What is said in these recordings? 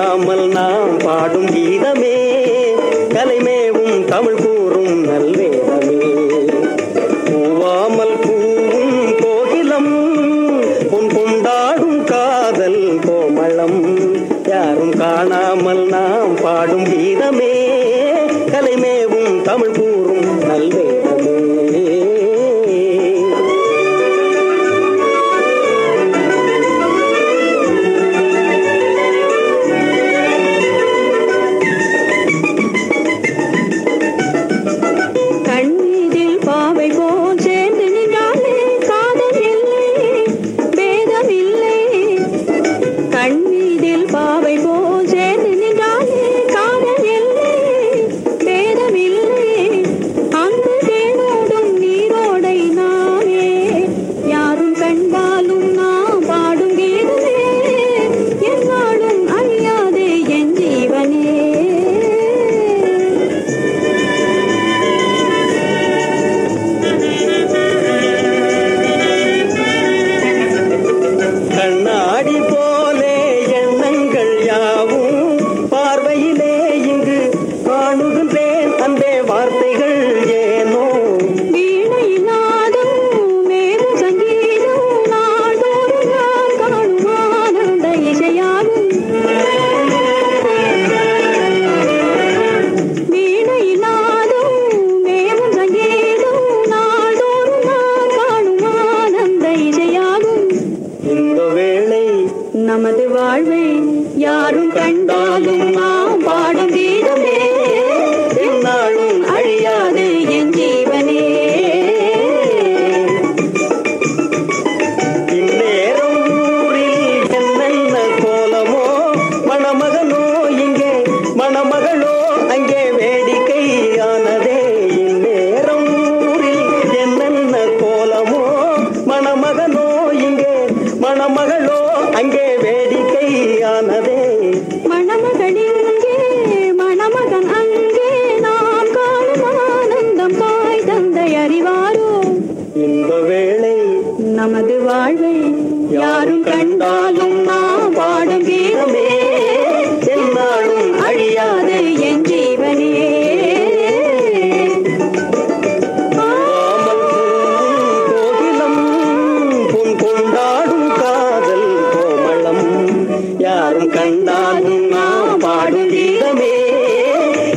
மாறாமல் நாம் பாடும் கீதமே. கலைமேவும் தமிழ் கூறும் நல்வேதமே. பூவாமல் பூவும் கோகிலம் உன் கொண்டாடும் காதல் கோமளம். யாரும் காணாமல் நாம் பாடும் கீதமே. கலைமேவும் தமிழ் கூறும் நல்வே நமது வாழ்வை யாரும் கண்டாலும் நமது வாழ்வை யாரும் கண்டாலும் நாம் வாடும் வீரமே. செம்பாடும் அழியாது என் ஜீவனே. கோகிலம் புன் கொண்டாடும் காதல் கோமளம். யாரும் வீரமே.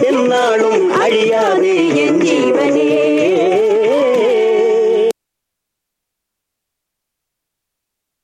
என்னாலும் அழியாது என் ஜீவன்.